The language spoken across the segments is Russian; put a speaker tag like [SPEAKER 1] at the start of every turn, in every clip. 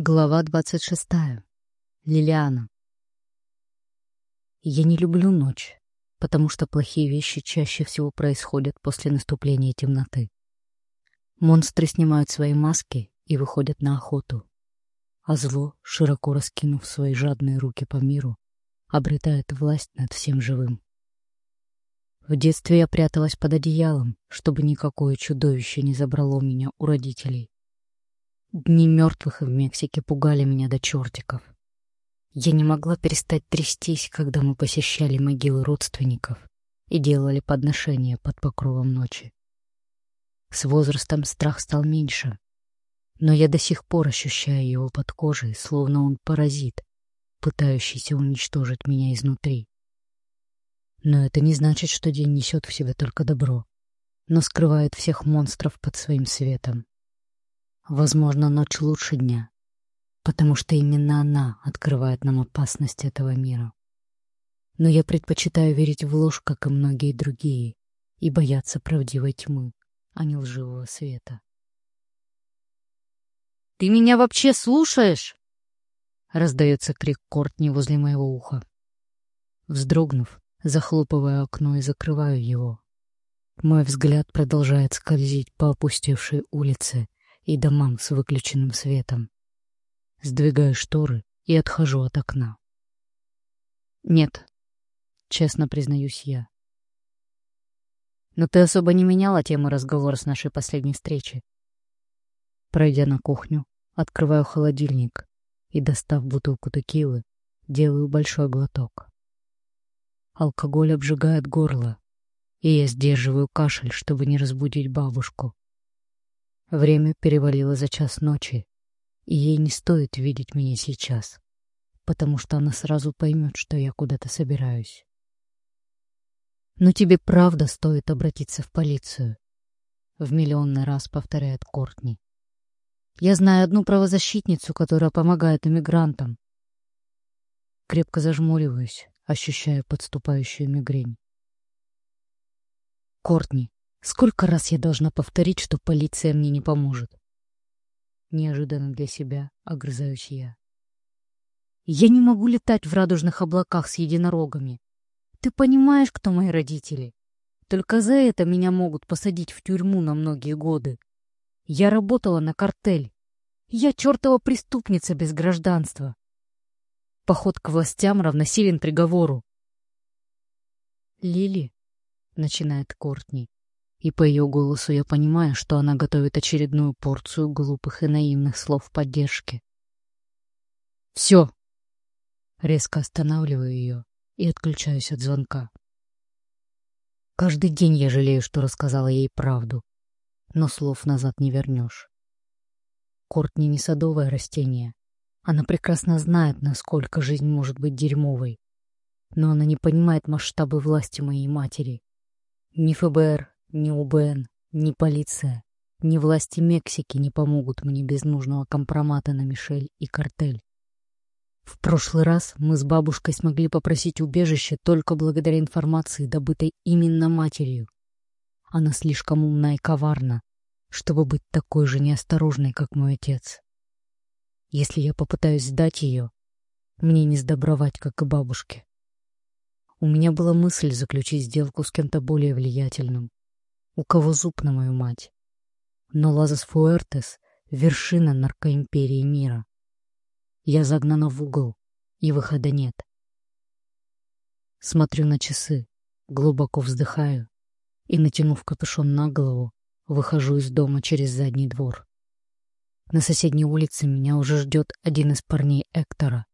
[SPEAKER 1] Глава двадцать шестая. Лилиана. Я не люблю ночь, потому что плохие вещи чаще всего происходят после наступления темноты. Монстры снимают свои маски и выходят на охоту, а зло, широко раскинув свои жадные руки по миру, обретает власть над всем живым. В детстве я пряталась под одеялом, чтобы никакое чудовище не забрало меня у родителей. Дни мертвых в Мексике пугали меня до чертиков. Я не могла перестать трястись, когда мы посещали могилы родственников и делали подношения под покровом ночи. С возрастом страх стал меньше, но я до сих пор ощущаю его под кожей, словно он паразит, пытающийся уничтожить меня изнутри. Но это не значит, что день несет в себе только добро, но скрывает всех монстров под своим светом. Возможно, ночь лучше дня, потому что именно она открывает нам опасность этого мира. Но я предпочитаю верить в ложь, как и многие другие, и бояться правдивой тьмы, а не лживого света.
[SPEAKER 2] «Ты меня вообще слушаешь?»
[SPEAKER 1] — раздается крик Кортни возле моего уха. Вздрогнув, захлопываю окно и закрываю его. Мой взгляд продолжает скользить по опустевшей улице, и домам с выключенным светом. Сдвигаю шторы и отхожу от окна. Нет, честно признаюсь я. Но ты особо не меняла тему разговора с нашей последней встречи. Пройдя на кухню, открываю холодильник и, достав бутылку текилы, делаю большой глоток. Алкоголь обжигает горло, и я сдерживаю кашель, чтобы не разбудить бабушку. Время перевалило за час ночи, и ей не стоит видеть меня сейчас, потому что она сразу поймет, что я куда-то собираюсь. Но тебе правда стоит обратиться в полицию, в миллионный раз повторяет Кортни. Я знаю одну правозащитницу, которая помогает иммигрантам. Крепко зажмуриваюсь, ощущая подступающую мигрень. Кортни, Сколько раз я должна повторить, что полиция мне не поможет? Неожиданно для себя огрызаюсь я. Я не могу летать в радужных облаках с единорогами. Ты понимаешь, кто мои родители? Только за это меня могут посадить в тюрьму на многие годы. Я работала на картель. Я чертова преступница без гражданства. Поход к властям равносилен приговору. Лили, начинает Кортни, и по ее голосу я понимаю, что она готовит очередную порцию глупых и наивных слов поддержки. «Все!» Резко останавливаю ее и отключаюсь от звонка. Каждый день я жалею, что рассказала ей правду, но слов назад не вернешь. Кортни не садовое растение. Она прекрасно знает, насколько жизнь может быть дерьмовой. Но она не понимает масштабы власти моей матери. Ни ФБР, ни УБН, ни полиция, ни власти Мексики не помогут мне без нужного компромата на Мишель и картель. В прошлый раз мы с бабушкой смогли попросить убежище только благодаря информации, добытой именно матерью. Она слишком умна и коварна, чтобы быть такой же неосторожной, как мой отец. Если я попытаюсь сдать ее, мне не сдобровать, как и бабушке. У меня была мысль заключить сделку с кем-то более влиятельным, у кого зуб на мою мать. Но Лазас Фуэртес — вершина наркоимперии мира. Я загнана в угол, и выхода нет. Смотрю на часы, глубоко вздыхаю и, натянув капюшон на голову, выхожу из дома через задний двор. На соседней улице меня уже ждет один из парней Эктора,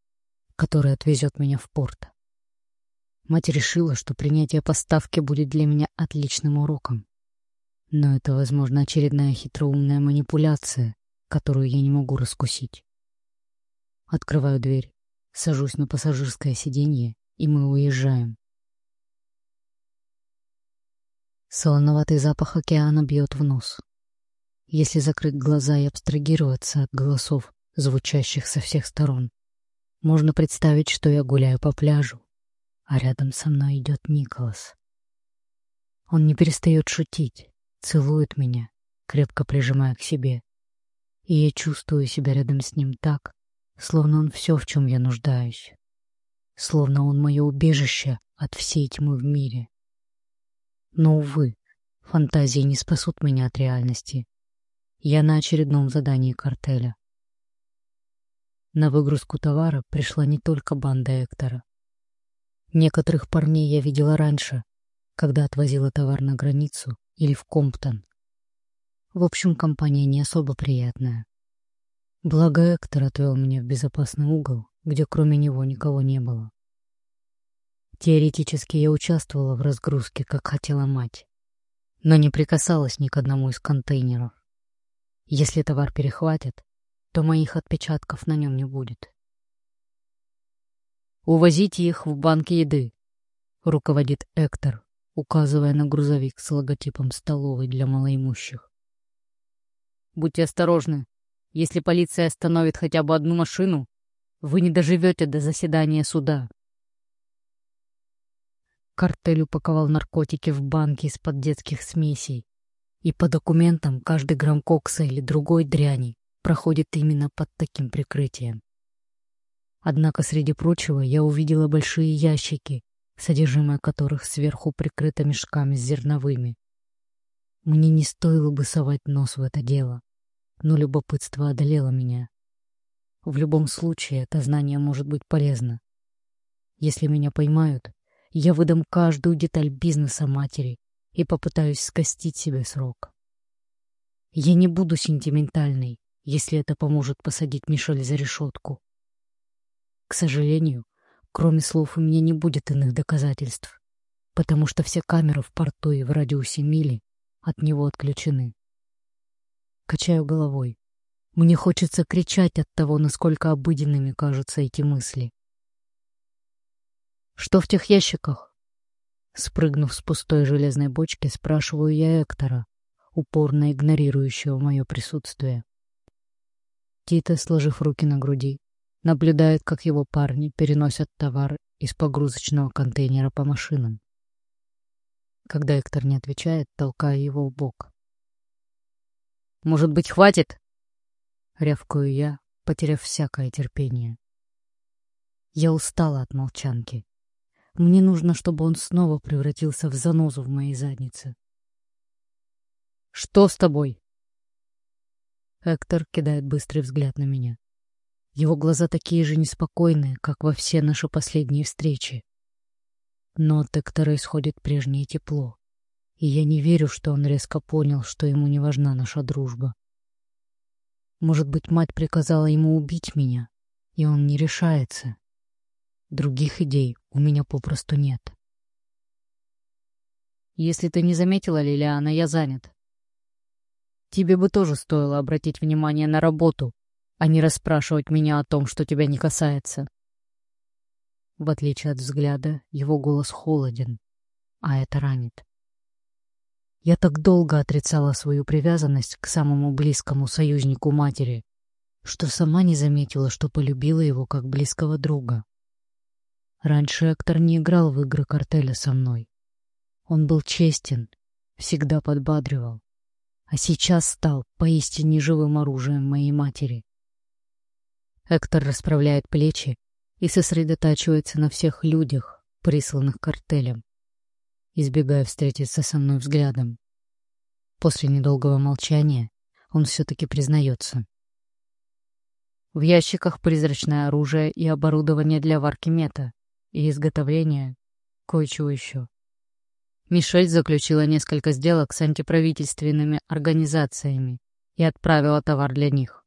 [SPEAKER 1] который отвезет меня в порт. Мать решила, что принятие поставки будет для меня отличным уроком. Но это, возможно, очередная хитроумная манипуляция, которую я не могу раскусить. Открываю дверь, сажусь на пассажирское сиденье, и мы уезжаем. Солоноватый запах океана бьет в нос. Если закрыть глаза и абстрагироваться от голосов, звучащих со всех сторон, можно представить, что я гуляю по пляжу, а рядом со мной идет Николас. Он не перестает шутить, целует меня, крепко прижимая к себе. И я чувствую себя рядом с ним так, Словно он все, в чем я нуждаюсь. Словно он мое убежище от всей тьмы в мире. Но, увы, фантазии не спасут меня от реальности. Я на очередном задании картеля. На выгрузку товара пришла не только банда Эктора. Некоторых парней я видела раньше, когда отвозила товар на границу или в Комптон. В общем, компания не особо приятная. Благо Эктор отвел меня в безопасный угол, где кроме него никого не было. Теоретически я участвовала в разгрузке, как хотела мать, но не прикасалась ни к одному из контейнеров. Если товар перехватят, то моих отпечатков на нем не будет. «Увозите их в банк еды», — руководит Эктор, указывая на грузовик с логотипом столовой для малоимущих. «Будьте осторожны. Если полиция остановит хотя бы одну машину, вы не доживете до заседания суда». Картель упаковал наркотики в банки из-под детских смесей. И по документам каждый грамм кокса или другой дряни проходит именно под таким прикрытием. Однако, среди прочего, я увидела большие ящики, содержимое которых сверху прикрыто мешками с зерновыми. Мне не стоило бы совать нос в это дело, но любопытство одолело меня. В любом случае, это знание может быть полезно. Если меня поймают, я выдам каждую деталь бизнеса матери и попытаюсь скостить себе срок. Я не буду сентиментальной, если это поможет посадить Мишель за решетку. К сожалению, кроме слов у меня не будет иных доказательств, потому что все камеры в порту и в радиусе мили от него отключены. Качаю головой. Мне хочется кричать от того, насколько обыденными кажутся эти мысли. Что в тех ящиках? Спрыгнув с пустой железной бочки, спрашиваю я Эктора, упорно игнорирующего мое присутствие. Тита, сложив руки на груди, наблюдает, как его парни переносят товар из погрузочного контейнера по машинам. Когда Эктор не отвечает, толкаю его в бок. «Может быть, хватит?» — рявкаю я, потеряв всякое терпение. Я устала от молчанки. Мне нужно, чтобы он снова превратился в занозу в моей заднице. «Что с тобой?» Эктор кидает быстрый взгляд на меня. Его глаза такие же неспокойные, как во все наши последние встречи. Но от Эктора исходит прежнее тепло, и я не верю, что он резко понял, что ему не важна наша дружба. Может быть, мать приказала ему убить меня, и он не решается. Других идей у меня попросту нет. Если ты не заметила, Лилиана, я занят. Тебе бы тоже стоило обратить внимание на работу, а не расспрашивать меня о том, что тебя не касается. В отличие от взгляда, его голос холоден, а это ранит. Я так долго отрицала свою привязанность к самому близкому союзнику матери, что сама не заметила, что полюбила его как близкого друга. Раньше Эктор не играл в игры картеля со мной. Он был честен, всегда подбадривал, а сейчас стал поистине живым оружием моей матери. Эктор расправляет плечи и сосредотачивается на всех людях, присланных картелем, избегая встретиться со мной взглядом. После недолгого молчания он все-таки признается. В ящиках призрачное оружие и оборудование для варки мета и изготовления кое-чего еще. Мишель заключила несколько сделок с антиправительственными организациями и отправила товар для них.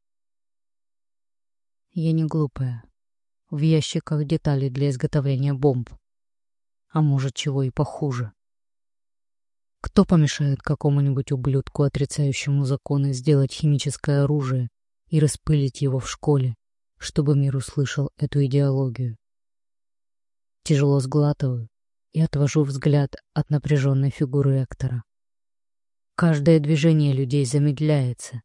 [SPEAKER 1] Я не глупая. В ящиках детали для изготовления бомб. А может, чего и похуже. Кто помешает какому-нибудь ублюдку, отрицающему законы, сделать химическое оружие и распылить его в школе, чтобы мир услышал эту идеологию? Тяжело сглатываю и отвожу взгляд от напряженной фигуры Эктора. Каждое движение людей замедляется,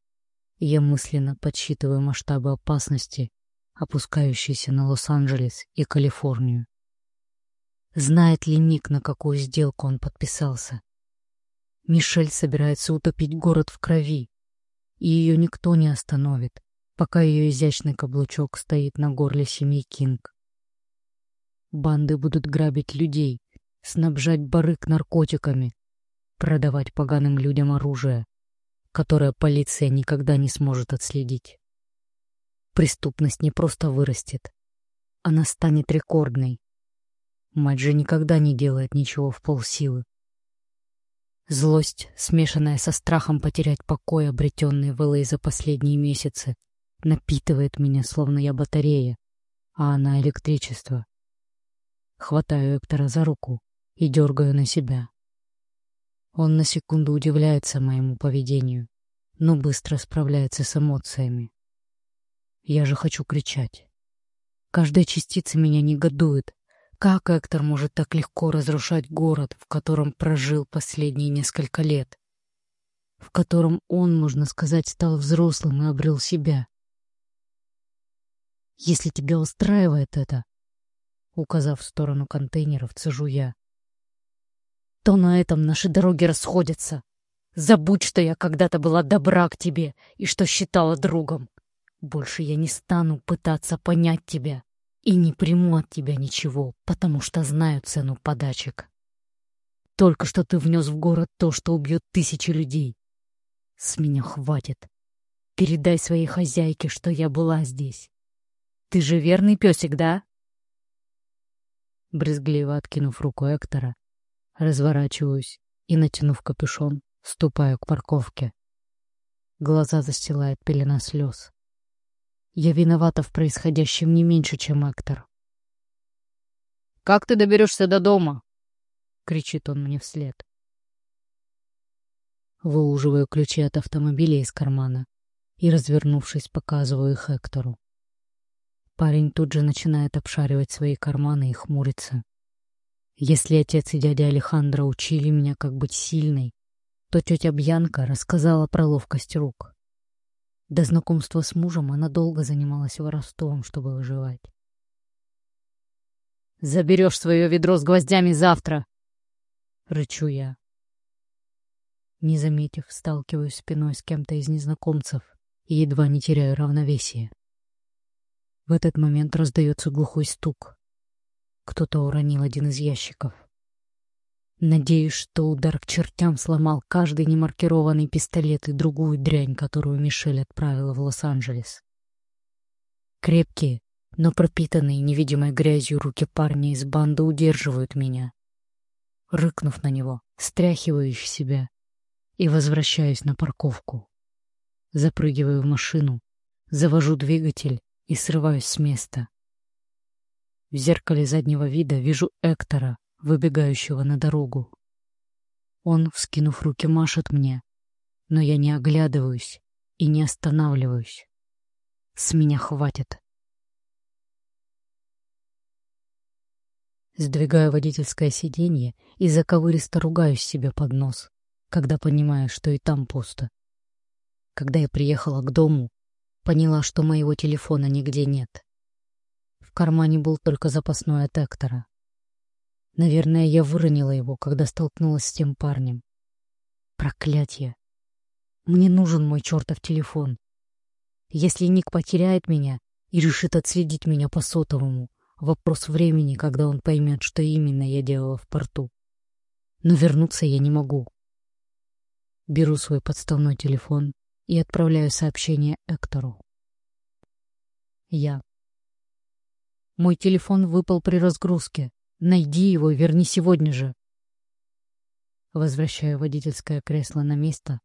[SPEAKER 1] я мысленно подсчитываю масштабы опасности, опускающиеся на Лос-Анджелес и Калифорнию. Знает ли Ник, на какую сделку он подписался? Мишель собирается утопить город в крови, и ее никто не остановит, пока ее изящный каблучок стоит на горле семьи Кинг. Банды будут грабить людей, снабжать барык наркотиками, продавать поганым людям оружие, которое полиция никогда не сможет отследить. Преступность не просто вырастет, она станет рекордной. Мать же никогда не делает ничего в полсилы. Злость, смешанная со страхом потерять покой, обретенный в Элэй за последние месяцы, напитывает меня, словно я батарея, а она электричество. Хватаю Эктора за руку и дергаю на себя. Он на секунду удивляется моему поведению, но быстро справляется с эмоциями. Я же хочу кричать. Каждая частица меня негодует. Как Эктор может так легко разрушать город, в котором прожил последние несколько лет? В котором он, можно сказать, стал взрослым и обрел себя? Если тебя устраивает это, указав в сторону контейнеров, цежу я, то на этом наши дороги расходятся. Забудь, что я когда-то была добра к тебе и что считала другом. Больше я не стану пытаться понять тебя и не приму от тебя ничего, потому что знаю цену подачек. Только что ты внес в город то, что убьет тысячи людей. С меня хватит. Передай своей хозяйке, что я была здесь. Ты же верный песик, да? Брезгливо откинув руку Эктора, разворачиваюсь и, натянув капюшон, ступаю к парковке. Глаза застилает пелена слез. Я виновата в происходящем не меньше, чем Эктор.
[SPEAKER 2] «Как ты доберешься до дома?»
[SPEAKER 1] — кричит он мне вслед. Выуживаю ключи от автомобиля из кармана и, развернувшись, показываю их Эктору. Парень тут же начинает обшаривать свои карманы и хмурится. Если отец и дядя Алехандро учили меня, как быть сильной, то тетя Бьянка рассказала про ловкость рук. До знакомства с мужем она долго занималась воровством, чтобы выживать.
[SPEAKER 2] «Заберешь свое ведро с гвоздями завтра!»
[SPEAKER 1] — рычу я. Не заметив, сталкиваюсь спиной с кем-то из незнакомцев и едва не теряю равновесие. В этот момент раздается глухой стук. Кто-то уронил один из ящиков. Надеюсь, что удар к чертям сломал каждый немаркированный пистолет и другую дрянь, которую Мишель отправила в Лос-Анджелес. Крепкие, но пропитанные невидимой грязью руки парня из банды удерживают меня. Рыкнув на него, стряхиваю их себя и возвращаюсь на парковку. Запрыгиваю в машину, завожу двигатель и срываюсь с места. В зеркале заднего вида вижу Эктора, выбегающего на дорогу. Он, вскинув руки, машет мне, но я не оглядываюсь и не останавливаюсь. С меня хватит. Сдвигаю водительское сиденье и заковыристо ругаюсь себе под нос, когда понимаю, что и там пусто. Когда я приехала к дому, Поняла, что моего телефона нигде нет. В кармане был только запасной от. Наверное, я выронила его, когда столкнулась с тем парнем. Проклятье! Мне нужен мой чертов телефон. Если Ник потеряет меня и решит отследить меня по сотовому, вопрос времени, когда он поймет, что именно я делала в порту. Но вернуться я не могу. Беру свой подставной телефон и отправляю сообщение Эктору. Я. Мой телефон выпал при разгрузке. Найди его и верни сегодня же. Возвращаю водительское кресло на место,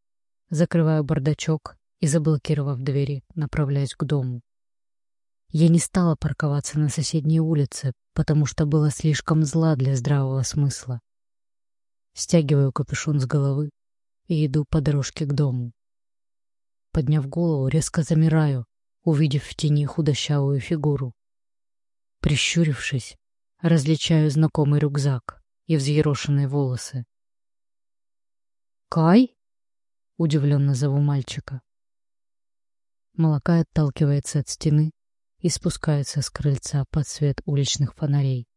[SPEAKER 1] закрываю бардачок и, заблокировав двери, направляюсь к дому. Я не стала парковаться на соседней улице, потому что была слишком зла для здравого смысла. Стягиваю капюшон с головы и иду по дорожке к дому. Подняв голову, резко замираю, увидев в тени худощавую фигуру. Прищурившись, различаю знакомый рюкзак и взъерошенные волосы. «Кай?» — удивленно зову мальчика. Молока отталкивается от стены и спускается с крыльца под свет уличных фонарей.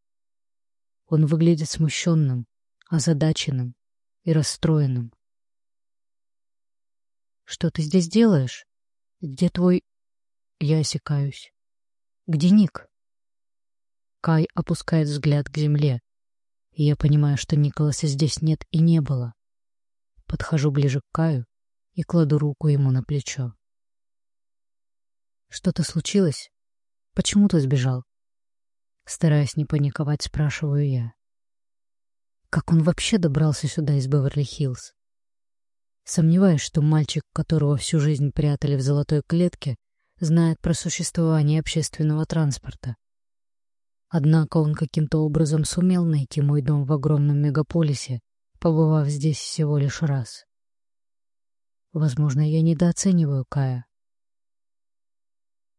[SPEAKER 1] Он выглядит смущенным, озадаченным и расстроенным. «Что ты здесь делаешь? Где твой...» Я осекаюсь. Где Ник? Кай опускает взгляд к земле, я понимаю, что Николаса здесь нет и не было. Подхожу ближе к Каю и кладу руку ему на плечо. «Что-то случилось? Почему ты сбежал?» Стараясь не паниковать, спрашиваю я. Как он вообще добрался сюда из Беверли-Хиллз? Сомневаюсь, что мальчик, которого всю жизнь прятали в золотой клетке, знает про существование общественного транспорта. Однако он каким-то образом сумел найти мой дом в огромном мегаполисе, побывав здесь всего лишь раз. Возможно, я недооцениваю Кая.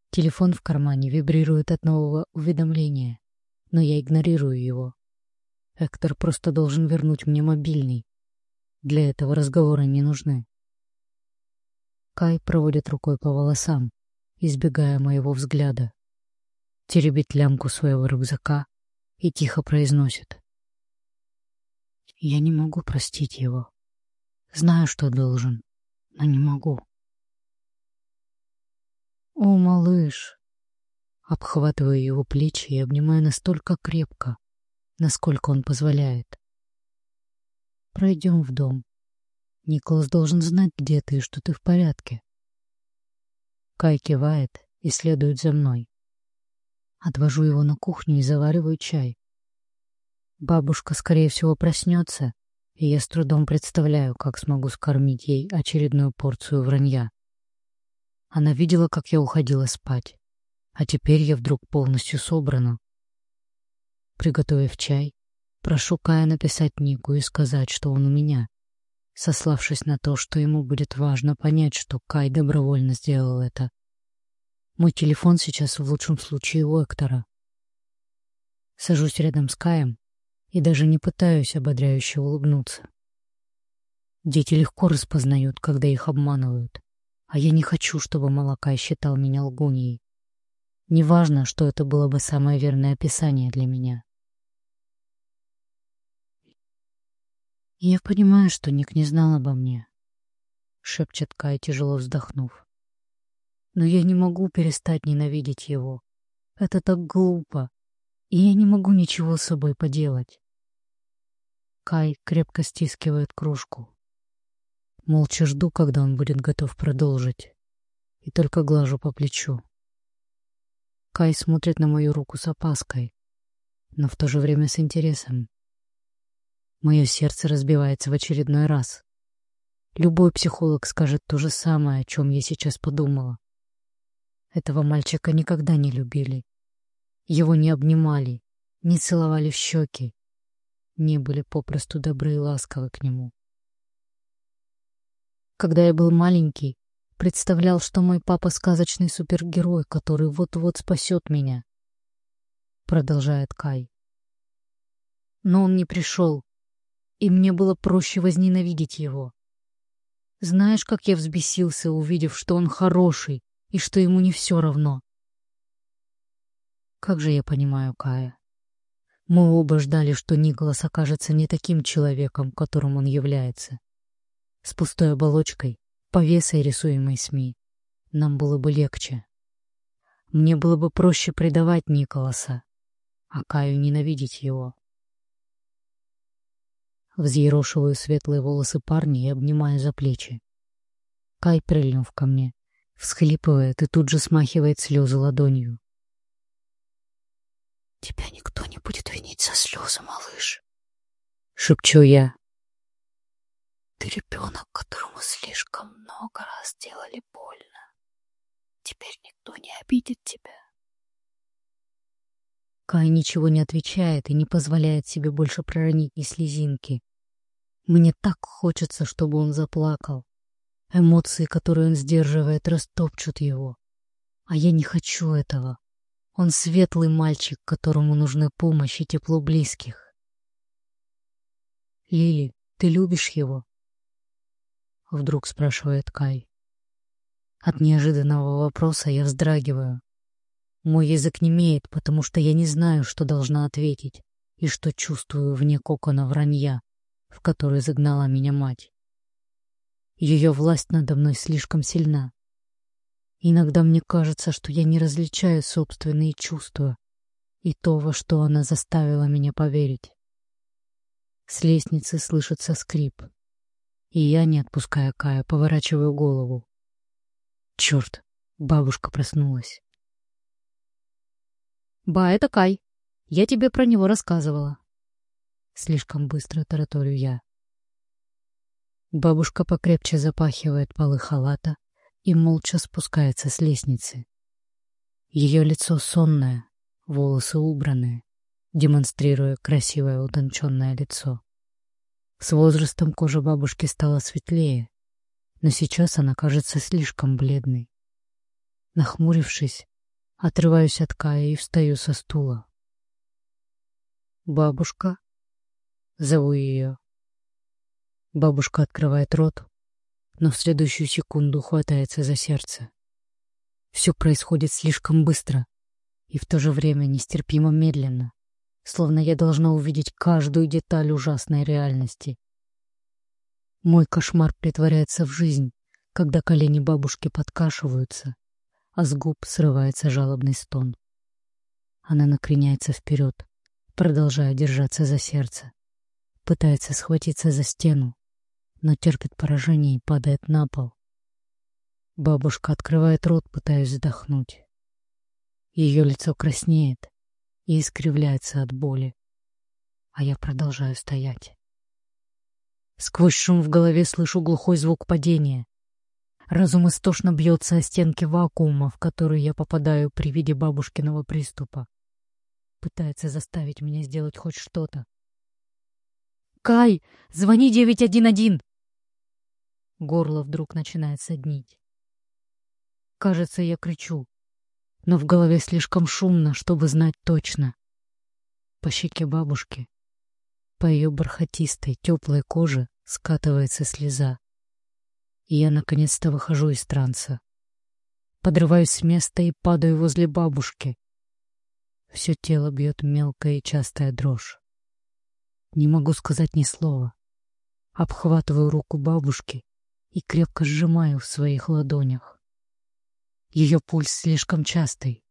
[SPEAKER 1] Телефон в кармане вибрирует от нового уведомления, но я игнорирую его. Эктор просто должен вернуть мне мобильный. Для этого разговоры не нужны. Кай проводит рукой по волосам, избегая моего взгляда. Теребит лямку своего рюкзака и тихо произносит. Я не могу простить его. Знаю, что должен, но не могу. «О, малыш!» Обхватываю его плечи и обнимаю настолько крепко, насколько он позволяет. «Пройдем в дом. Николас должен знать, где ты и что ты в порядке». Кай кивает и следует за мной. Отвожу его на кухню и завариваю чай. Бабушка, скорее всего, проснется, и я с трудом представляю, как смогу скормить ей очередную порцию вранья. Она видела, как я уходила спать. А теперь я вдруг полностью собрана. Приготовив чай, прошу Кая написать Нику и сказать, что он у меня, сославшись на то, что ему будет важно понять, что Кай добровольно сделал это. Мой телефон сейчас в лучшем случае у Эктора. Сажусь рядом с Каем и даже не пытаюсь ободряюще улыбнуться. Дети легко распознают, когда их обманывают. А я не хочу, чтобы Малакай считал меня лгуньей. Неважно, что это было бы самое верное описание для меня. Я понимаю, что Ник не знал обо мне, — шепчет Кай, тяжело вздохнув. Но я не могу перестать ненавидеть его. Это так глупо, и я не могу ничего с собой поделать. Кай крепко стискивает кружку. Молча жду, когда он будет готов продолжить. И только глажу по плечу. Кай смотрит на мою руку с опаской, но в то же время с интересом. Мое сердце разбивается в очередной раз. Любой психолог скажет то же самое, о чем я сейчас подумала. Этого мальчика никогда не любили. Его не обнимали, не целовали в щеки, не были попросту добры и ласковы к нему. Когда я был маленький, представлял, что мой папа сказочный супергерой, который вот-вот спасет меня. Продолжает Кай. Но он не пришел, и мне было проще возненавидеть его. Знаешь, как я взбесился, увидев, что он хороший и что ему не все равно? Как же я понимаю Кая. Мы оба ждали, что Николас окажется не таким человеком, которым он является с пустой оболочкой, повесой, рисуемой СМИ, нам было бы легче. Мне было бы проще предавать Николаса, а Каю ненавидеть его. Взъерошиваю светлые волосы парня и обнимаю за плечи. Кай, прильнув ко мне, всхлипывает и тут же смахивает слезы ладонью. «Тебя никто не будет винить за слезы, малыш!» — шепчу я. Ты ребенок, которому слишком много раз делали больно. Теперь никто не обидит тебя. Кай ничего не отвечает и не позволяет себе больше проронить ни слезинки. Мне так хочется, чтобы он заплакал. Эмоции, которые он сдерживает, растопчут его. А я не хочу этого. Он светлый мальчик, которому нужны помощь и тепло близких. Лили, ты любишь его? Вдруг спрашивает Кай. От неожиданного вопроса я вздрагиваю. Мой язык не имеет, потому что я не знаю, что должна ответить и что чувствую вне кокона вранья, в который загнала меня мать. Ее власть надо мной слишком сильна. Иногда мне кажется, что я не различаю собственные чувства и то, во что она заставила меня поверить. С лестницы слышится скрип, и я, не отпуская Кая, поворачиваю голову. Черт, бабушка проснулась.
[SPEAKER 2] «Ба, это Кай. Я тебе про него рассказывала».
[SPEAKER 1] Слишком быстро тараторю я. Бабушка покрепче запахивает полы халата и молча спускается с лестницы. Ее лицо сонное, волосы убранные, демонстрируя красивое утонченное лицо. С возрастом кожа бабушки стала светлее, но сейчас она кажется слишком бледной. Нахмурившись, отрываюсь от Кая и встаю со стула. «Бабушка?» Зову ее. Бабушка открывает рот, но в следующую секунду хватается за сердце. Все происходит слишком быстро и в то же время нестерпимо медленно, словно я должна увидеть каждую деталь ужасной реальности. Мой кошмар притворяется в жизнь, когда колени бабушки подкашиваются, а с губ срывается жалобный стон. Она накреняется вперед, продолжая держаться за сердце. Пытается схватиться за стену, но терпит поражение и падает на пол. Бабушка открывает рот, пытаясь вздохнуть. Ее лицо краснеет и искривляется от боли, а я продолжаю стоять. Сквозь шум в голове слышу глухой звук падения. Разум истошно бьется о стенки вакуума, в который я попадаю при виде бабушкиного приступа. Пытается заставить меня сделать хоть что-то. «Кай, звони 911!» Горло вдруг начинает соднить. Кажется, я кричу, но в голове слишком шумно, чтобы знать точно. По щеке бабушки, по ее бархатистой, теплой коже скатывается слеза. И я наконец-то выхожу из транса. Подрываюсь с места и падаю возле бабушки. Все тело бьет мелкая и частая дрожь. Не могу сказать ни слова. Обхватываю руку бабушки и крепко сжимаю в своих ладонях. Ее пульс слишком частый.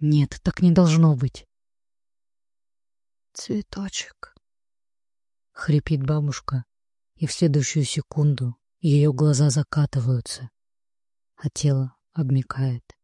[SPEAKER 1] Нет, так не должно быть.
[SPEAKER 3] «Цветочек», —
[SPEAKER 1] хрипит бабушка, и в следующую секунду ее глаза закатываются, а тело обмикает.